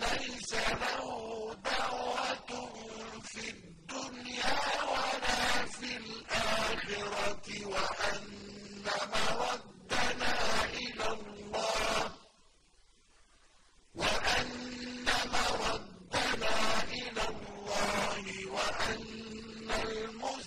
ليس له دعوة في الدنيا ولا في الآخرة وأن مردنا إلى الله. وأن مردنا إلى الله وأن المسلمين